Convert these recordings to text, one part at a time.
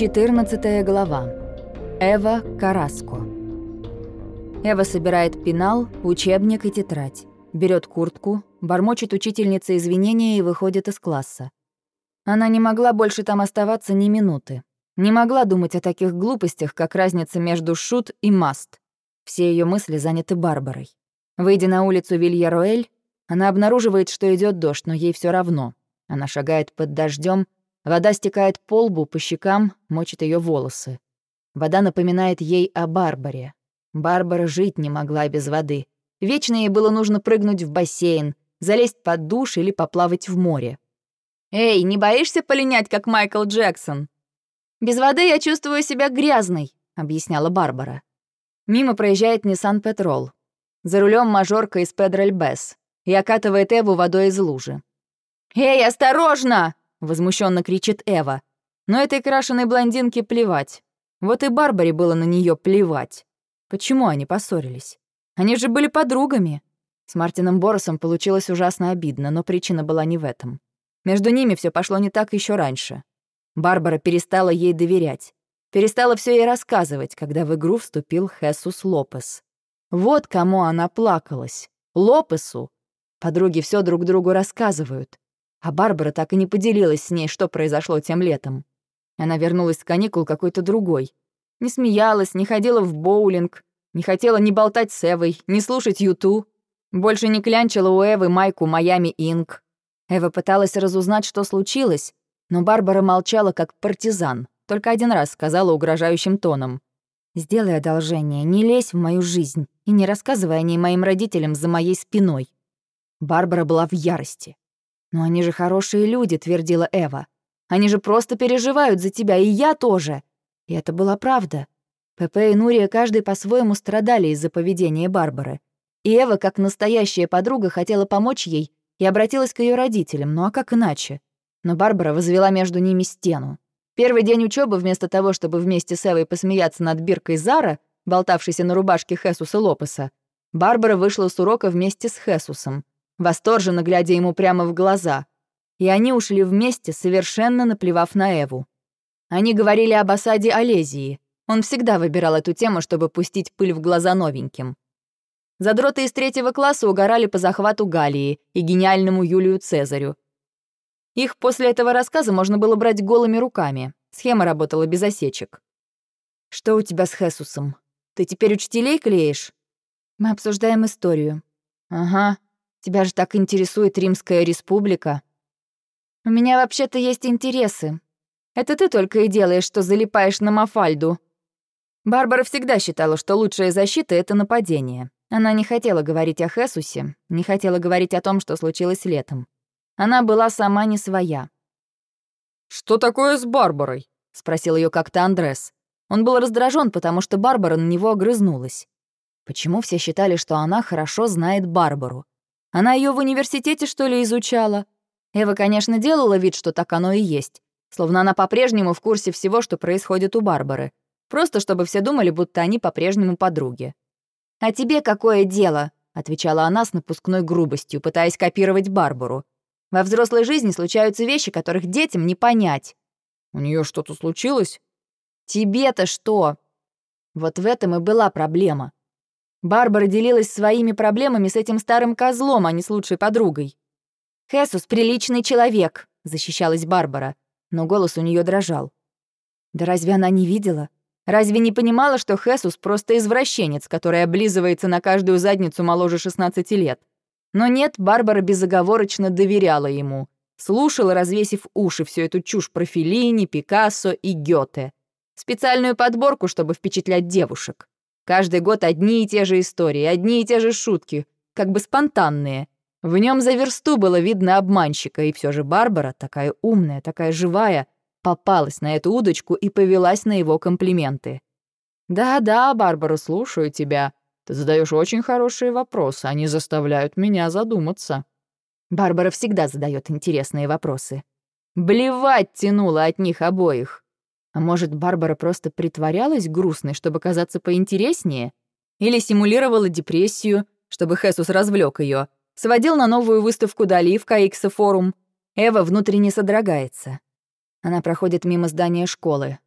14 глава. Эва Караско. Эва собирает пенал, учебник и тетрадь. Берет куртку, бормочет учительница извинения и выходит из класса. Она не могла больше там оставаться ни минуты. Не могла думать о таких глупостях, как разница между шут и маст. Все ее мысли заняты Барбарой. Выйдя на улицу Вильяруэль, она обнаруживает, что идет дождь, но ей все равно. Она шагает под дождем, Вода стекает по лбу, по щекам, мочит ее волосы. Вода напоминает ей о Барбаре. Барбара жить не могла без воды. Вечно ей было нужно прыгнуть в бассейн, залезть под душ или поплавать в море. «Эй, не боишься полинять, как Майкл Джексон?» «Без воды я чувствую себя грязной», — объясняла Барбара. Мимо проезжает Nissan Петрол. За рулем мажорка из Педрель Бесс и окатывает Эву водой из лужи. «Эй, осторожно!» Возмущенно кричит Эва. Но этой крашеной блондинке плевать. Вот и Барбаре было на нее плевать. Почему они поссорились? Они же были подругами. С Мартином Боросом получилось ужасно обидно, но причина была не в этом. Между ними все пошло не так еще раньше. Барбара перестала ей доверять. Перестала все ей рассказывать, когда в игру вступил Хесус Лопес. Вот кому она плакалась. Лопесу. Подруги все друг другу рассказывают. А Барбара так и не поделилась с ней, что произошло тем летом. Она вернулась с каникул какой-то другой. Не смеялась, не ходила в боулинг, не хотела ни болтать с Эвой, ни слушать Юту. Больше не клянчила у Эвы майку «Майами Инк». Эва пыталась разузнать, что случилось, но Барбара молчала как партизан, только один раз сказала угрожающим тоном. «Сделай одолжение, не лезь в мою жизнь и не рассказывай о ней моим родителям за моей спиной». Барбара была в ярости. «Но они же хорошие люди», — твердила Эва. «Они же просто переживают за тебя, и я тоже». И это была правда. ПП и Нурия каждый по-своему страдали из-за поведения Барбары. И Эва, как настоящая подруга, хотела помочь ей и обратилась к ее родителям, ну а как иначе? Но Барбара возвела между ними стену. Первый день учебы вместо того, чтобы вместе с Эвой посмеяться над биркой Зара, болтавшейся на рубашке Хесуса Лопеса, Барбара вышла с урока вместе с Хесусом восторженно глядя ему прямо в глаза. И они ушли вместе, совершенно наплевав на Эву. Они говорили об осаде Олезии. Он всегда выбирал эту тему, чтобы пустить пыль в глаза новеньким. Задроты из третьего класса угорали по захвату Галлии и гениальному Юлию Цезарю. Их после этого рассказа можно было брать голыми руками. Схема работала без осечек. «Что у тебя с Хесусом? Ты теперь учителей клеишь?» «Мы обсуждаем историю». «Ага, Тебя же так интересует Римская республика. У меня вообще-то есть интересы. Это ты только и делаешь, что залипаешь на Мафальду. Барбара всегда считала, что лучшая защита — это нападение. Она не хотела говорить о Хесусе, не хотела говорить о том, что случилось летом. Она была сама не своя. «Что такое с Барбарой?» — спросил ее как-то Андрес. Он был раздражен, потому что Барбара на него огрызнулась. Почему все считали, что она хорошо знает Барбару? Она ее в университете, что ли, изучала? Эва, конечно, делала вид, что так оно и есть. Словно она по-прежнему в курсе всего, что происходит у Барбары. Просто чтобы все думали, будто они по-прежнему подруги. «А тебе какое дело?» — отвечала она с напускной грубостью, пытаясь копировать Барбару. «Во взрослой жизни случаются вещи, которых детям не понять». «У нее что-то случилось?» «Тебе-то что?» Вот в этом и была проблема. Барбара делилась своими проблемами с этим старым козлом, а не с лучшей подругой. «Хесус — приличный человек», — защищалась Барбара, но голос у нее дрожал. Да разве она не видела? Разве не понимала, что Хесус просто извращенец, который облизывается на каждую задницу моложе 16 лет? Но нет, Барбара безоговорочно доверяла ему. Слушала, развесив уши, всю эту чушь про Феллини, Пикассо и Гёте. Специальную подборку, чтобы впечатлять девушек. Каждый год одни и те же истории, одни и те же шутки, как бы спонтанные. В нем за версту было видно обманщика, и все же Барбара, такая умная, такая живая, попалась на эту удочку и повелась на его комплименты. «Да-да, Барбара, слушаю тебя. Ты задаешь очень хорошие вопросы, они заставляют меня задуматься». Барбара всегда задает интересные вопросы. Блевать тянуло от них обоих. А может, Барбара просто притворялась грустной, чтобы казаться поинтереснее? Или симулировала депрессию, чтобы Хесус развлек ее, сводил на новую выставку Дали в Каикса. Эва внутренне содрогается. Она проходит мимо здания школы.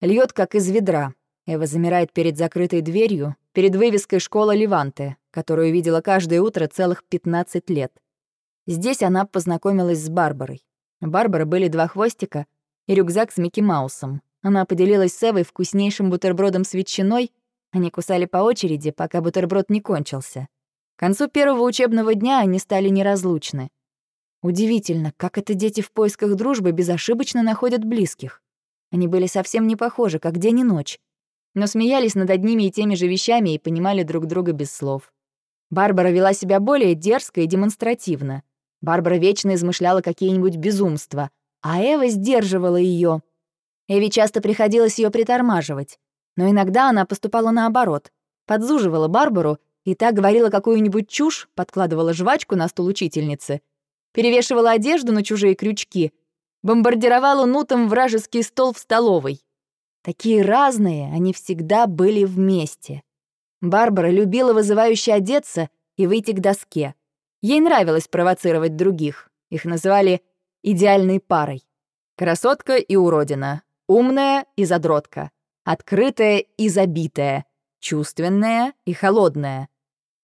Льет как из ведра. Эва замирает перед закрытой дверью, перед вывеской «Школа Леванте», которую видела каждое утро целых 15 лет. Здесь она познакомилась с Барбарой. У Барбары были два хвостика и рюкзак с Микки Маусом. Она поделилась с Эвой вкуснейшим бутербродом с ветчиной. Они кусали по очереди, пока бутерброд не кончился. К концу первого учебного дня они стали неразлучны. Удивительно, как это дети в поисках дружбы безошибочно находят близких. Они были совсем не похожи, как день и ночь, но смеялись над одними и теми же вещами и понимали друг друга без слов. Барбара вела себя более дерзко и демонстративно. Барбара вечно измышляла какие-нибудь безумства, а Эва сдерживала ее. Эви часто приходилось ее притормаживать, но иногда она поступала наоборот, подзуживала Барбару и так говорила какую-нибудь чушь, подкладывала жвачку на стул учительницы, перевешивала одежду на чужие крючки, бомбардировала нутом вражеский стол в столовой. Такие разные они всегда были вместе. Барбара любила вызывающе одеться и выйти к доске. Ей нравилось провоцировать других. Их называли идеальной парой. Красотка и уродина, умная и задротка, открытая и забитая, чувственная и холодная.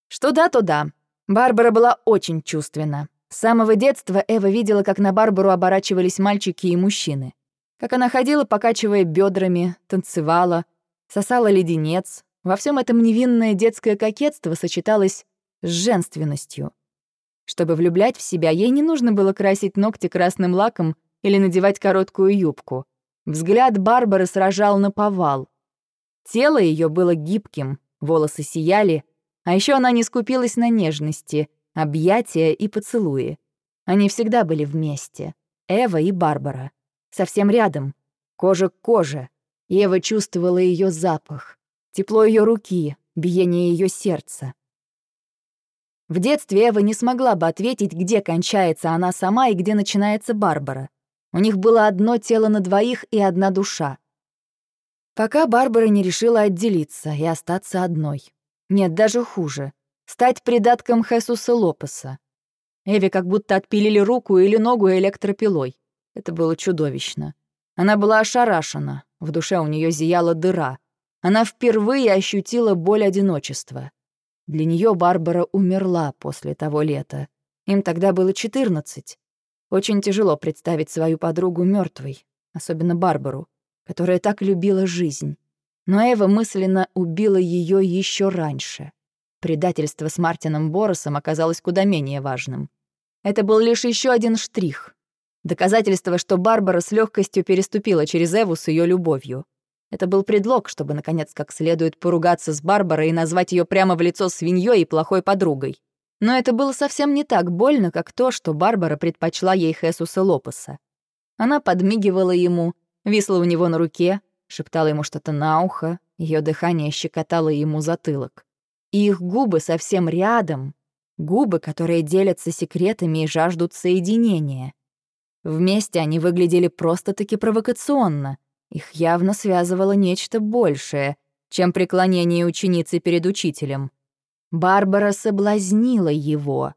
Что да, то да. Барбара была очень чувственна. С самого детства Эва видела, как на Барбару оборачивались мальчики и мужчины. Как она ходила, покачивая бедрами, танцевала, сосала леденец. Во всем этом невинное детское кокетство сочеталось с женственностью. Чтобы влюблять в себя, ей не нужно было красить ногти красным лаком или надевать короткую юбку. Взгляд Барбары сражал на повал. Тело ее было гибким, волосы сияли, а еще она не скупилась на нежности, объятия и поцелуи. Они всегда были вместе. Эва и Барбара. Совсем рядом. Кожа к коже. Ева чувствовала ее запах. Тепло ее руки, биение ее сердца. В детстве Эва не смогла бы ответить, где кончается она сама и где начинается Барбара. У них было одно тело на двоих и одна душа. Пока Барбара не решила отделиться и остаться одной. Нет, даже хуже. Стать придатком Хесуса Лопеса. Эви как будто отпилили руку или ногу электропилой. Это было чудовищно. Она была ошарашена, в душе у нее зияла дыра. Она впервые ощутила боль одиночества. Для нее Барбара умерла после того лета. Им тогда было 14. Очень тяжело представить свою подругу мертвой, особенно Барбару которая так любила жизнь. Но Эва мысленно убила ее еще раньше. Предательство с Мартином Боросом оказалось куда менее важным. Это был лишь еще один штрих. Доказательство, что Барбара с легкостью переступила через Эву с ее любовью. Это был предлог, чтобы, наконец, как следует поругаться с Барбарой и назвать ее прямо в лицо свиньей и плохой подругой. Но это было совсем не так больно, как то, что Барбара предпочла ей Хесуса Лопеса. Она подмигивала ему, Висла у него на руке, шептала ему что-то на ухо, ее дыхание щекотало ему затылок. И их губы совсем рядом, губы, которые делятся секретами и жаждут соединения. Вместе они выглядели просто-таки провокационно. Их явно связывало нечто большее, чем преклонение ученицы перед учителем. Барбара соблазнила его.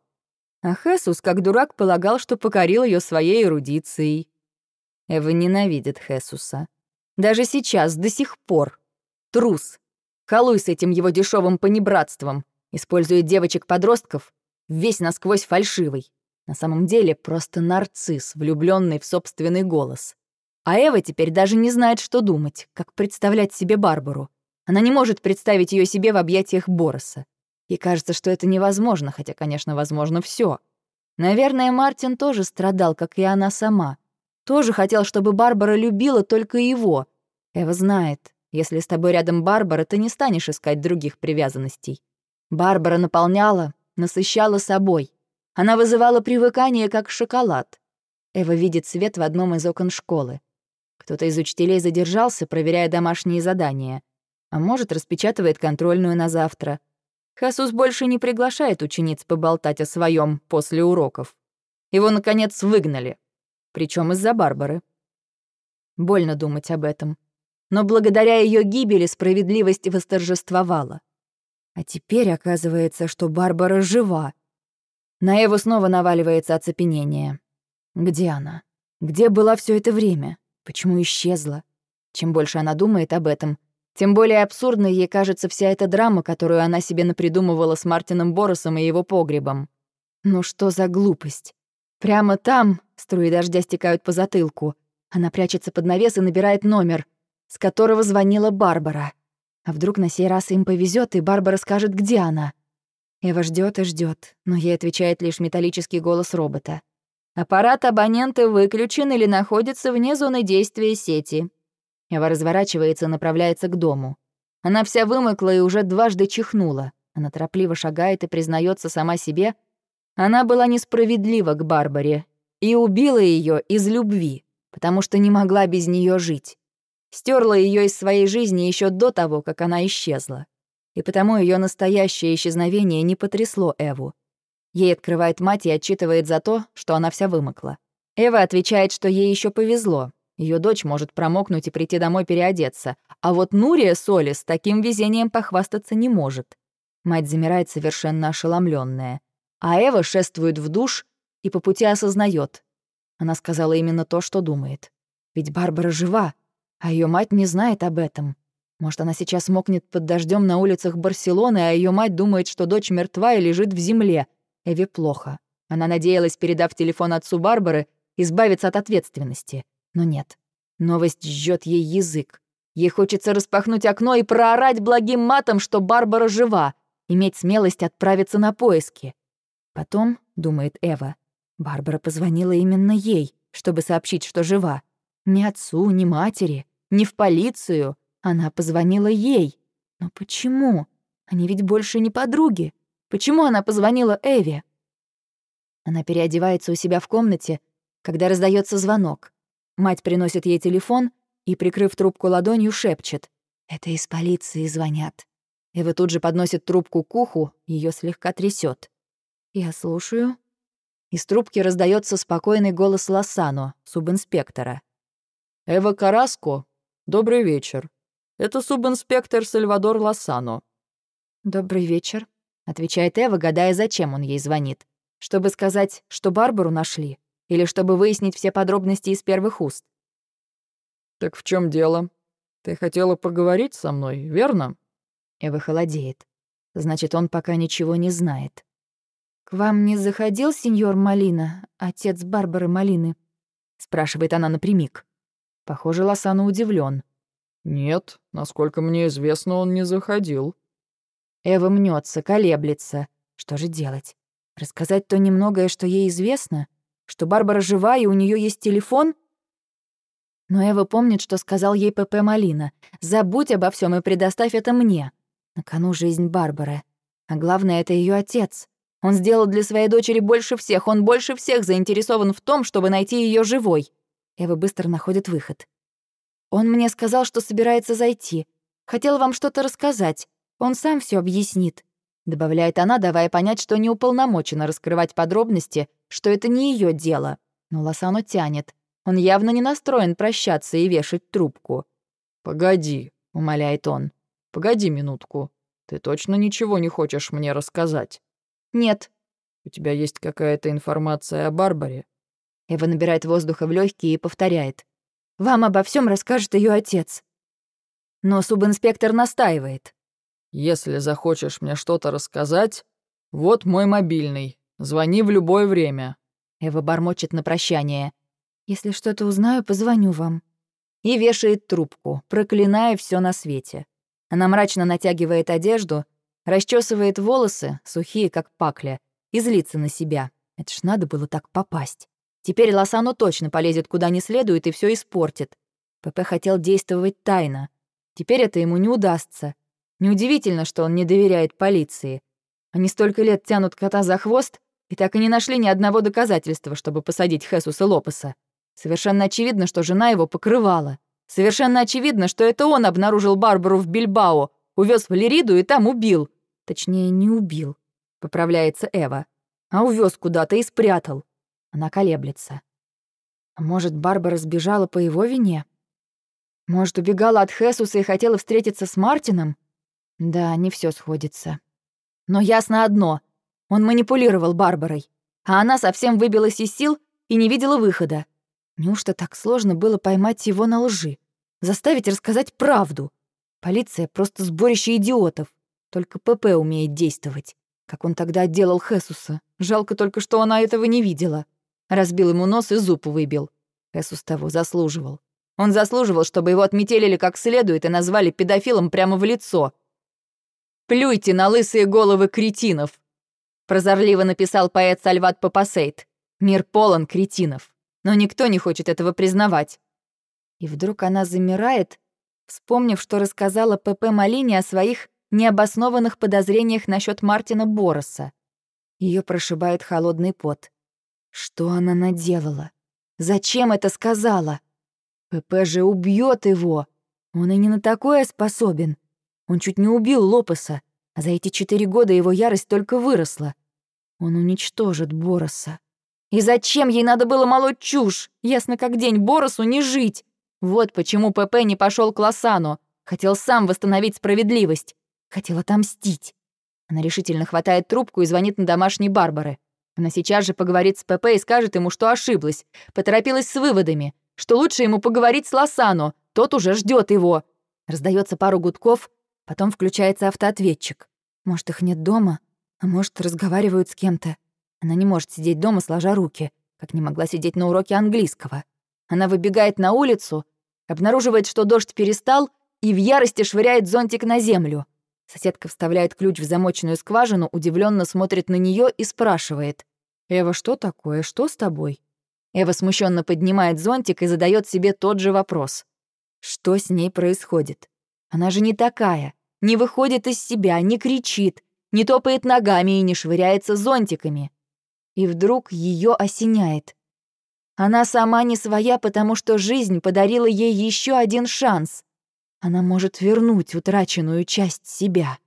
А Хесус, как дурак, полагал, что покорил ее своей эрудицией. Эва ненавидит Хесуса. Даже сейчас, до сих пор. Трус. Халуй с этим его дешевым понебратством. Использует девочек-подростков, весь насквозь фальшивый. На самом деле просто нарцисс, влюбленный в собственный голос. А Эва теперь даже не знает, что думать, как представлять себе Барбару. Она не может представить ее себе в объятиях Бороса. Ей кажется, что это невозможно, хотя, конечно, возможно все. Наверное, Мартин тоже страдал, как и она сама. Тоже хотел, чтобы Барбара любила только его. Эва знает, если с тобой рядом Барбара, ты не станешь искать других привязанностей. Барбара наполняла, насыщала собой. Она вызывала привыкание, как шоколад. Эва видит свет в одном из окон школы. Кто-то из учителей задержался, проверяя домашние задания. А может, распечатывает контрольную на завтра. Хасус больше не приглашает учениц поболтать о своем после уроков. Его, наконец, выгнали причем из-за Барбары. Больно думать об этом. Но благодаря ее гибели справедливость восторжествовала. А теперь оказывается, что Барбара жива. На Эву снова наваливается оцепенение. Где она? Где была все это время? Почему исчезла? Чем больше она думает об этом, тем более абсурдной ей кажется вся эта драма, которую она себе напридумывала с Мартином Боросом и его погребом. Ну что за глупость? Прямо там струи дождя стекают по затылку. Она прячется под навес и набирает номер, с которого звонила Барбара. А вдруг на сей раз им повезет, и Барбара скажет, где она? Эва ждет и ждет, но ей отвечает лишь металлический голос робота. Аппарат абонента выключен или находится вне зоны действия сети. Эва разворачивается и направляется к дому. Она вся вымокла и уже дважды чихнула. Она торопливо шагает и признается сама себе. Она была несправедлива к Барбаре и убила ее из любви, потому что не могла без нее жить. Стерла ее из своей жизни еще до того, как она исчезла и потому ее настоящее исчезновение не потрясло Эву. Ей открывает мать и отчитывает за то, что она вся вымокла. Эва отвечает, что ей еще повезло. Ее дочь может промокнуть и прийти домой переодеться, а вот Нурия Соли с таким везением похвастаться не может. Мать замирает совершенно ошеломленная, а Эва шествует в душ и по пути осознает. Она сказала именно то, что думает. Ведь Барбара жива, а ее мать не знает об этом. Может, она сейчас мокнет под дождем на улицах Барселоны, а ее мать думает, что дочь мертва и лежит в земле. Эви плохо. Она надеялась, передав телефон отцу Барбары, избавиться от ответственности. Но нет. Новость жжет ей язык. Ей хочется распахнуть окно и проорать благим матом, что Барбара жива, иметь смелость отправиться на поиски. Потом, думает Эва, Барбара позвонила именно ей, чтобы сообщить, что жива. Ни отцу, ни матери, ни в полицию — она позвонила ей. Но почему? Они ведь больше не подруги. Почему она позвонила Эве? Она переодевается у себя в комнате, когда раздается звонок. Мать приносит ей телефон и, прикрыв трубку ладонью, шепчет. «Это из полиции звонят». Эва тут же подносит трубку к уху, ее слегка трясет. «Я слушаю». Из трубки раздается спокойный голос Лосано, субинспектора. «Эва Караско, добрый вечер. Это субинспектор Сальвадор Лосано». «Добрый вечер», — отвечает Эва, гадая, зачем он ей звонит. Чтобы сказать, что Барбару нашли? Или чтобы выяснить все подробности из первых уст? «Так в чем дело? Ты хотела поговорить со мной, верно?» Эва холодеет. Значит, он пока ничего не знает. «К вам не заходил сеньор Малина, отец Барбары Малины?» — спрашивает она напрямик. Похоже, Лосано удивлен. «Нет, насколько мне известно, он не заходил». Эва мнется, колеблется. Что же делать? Рассказать то немногое, что ей известно? Что Барбара жива и у нее есть телефон? Но Эва помнит, что сказал ей ПП Малина. «Забудь обо всем и предоставь это мне». На кону жизнь Барбары. А главное, это ее отец. Он сделал для своей дочери больше всех. Он больше всех заинтересован в том, чтобы найти ее живой. Эва быстро находит выход. Он мне сказал, что собирается зайти. Хотел вам что-то рассказать. Он сам все объяснит», — добавляет она, давая понять, что не уполномочена раскрывать подробности, что это не ее дело. Но Лосану тянет. Он явно не настроен прощаться и вешать трубку. «Погоди», — умоляет он. «Погоди минутку. Ты точно ничего не хочешь мне рассказать?» «Нет». «У тебя есть какая-то информация о Барбаре?» Эва набирает воздуха в легкие и повторяет. Вам обо всем расскажет ее отец. Но субинспектор настаивает. Если захочешь мне что-то рассказать, вот мой мобильный. Звони в любое время. Эва бормочет на прощание. Если что-то узнаю, позвоню вам. И вешает трубку, проклиная все на свете. Она мрачно натягивает одежду, расчесывает волосы, сухие, как пакля, и злится на себя. Это ж надо было так попасть. Теперь Лосано точно полезет куда не следует и все испортит. ПП хотел действовать тайно. Теперь это ему не удастся. Неудивительно, что он не доверяет полиции. Они столько лет тянут кота за хвост и так и не нашли ни одного доказательства, чтобы посадить Хесуса Лопеса. Совершенно очевидно, что жена его покрывала. Совершенно очевидно, что это он обнаружил Барбару в Бильбао, увез в Лериду и там убил. Точнее, не убил, поправляется Эва, а увез куда-то и спрятал. Она колеблется. А может, Барбара сбежала по его вине? Может, убегала от Хесуса и хотела встретиться с Мартином? Да, не все сходится. Но ясно одно. Он манипулировал Барбарой. А она совсем выбилась из сил и не видела выхода. Неужто так сложно было поймать его на лжи? Заставить рассказать правду. Полиция просто сборище идиотов. Только ПП умеет действовать. Как он тогда отделал Хесуса. Жалко только, что она этого не видела. Разбил ему нос и зуб выбил. Хесус того заслуживал. Он заслуживал, чтобы его отметелили как следует и назвали педофилом прямо в лицо. «Плюйте на лысые головы кретинов!» Прозорливо написал поэт Сальват Папасейт. «Мир полон кретинов, но никто не хочет этого признавать». И вдруг она замирает, вспомнив, что рассказала ПП Малине о своих необоснованных подозрениях насчет Мартина Бороса. Ее прошибает холодный пот. Что она наделала? Зачем это сказала? ПП же убьет его. Он и не на такое способен. Он чуть не убил Лопеса, а за эти четыре года его ярость только выросла. Он уничтожит Бороса. И зачем ей надо было молоть чушь? Ясно как день, Боросу не жить. Вот почему ПП не пошел к Лосану. Хотел сам восстановить справедливость. Хотел отомстить. Она решительно хватает трубку и звонит на домашней Барбары. Она сейчас же поговорит с ПП и скажет ему, что ошиблась. Поторопилась с выводами что лучше ему поговорить с Лосано, тот уже ждет его. Раздается пару гудков, потом включается автоответчик. Может, их нет дома, а может, разговаривают с кем-то. Она не может сидеть дома, сложа руки, как не могла сидеть на уроке английского. Она выбегает на улицу, обнаруживает, что дождь перестал, и в ярости швыряет зонтик на землю. Соседка вставляет ключ в замоченную скважину, удивленно смотрит на нее и спрашивает. «Эва, что такое? Что с тобой?» Эва смущенно поднимает зонтик и задает себе тот же вопрос. Что с ней происходит? Она же не такая, не выходит из себя, не кричит, не топает ногами и не швыряется зонтиками. И вдруг ее осеняет. Она сама не своя, потому что жизнь подарила ей еще один шанс. Она может вернуть утраченную часть себя.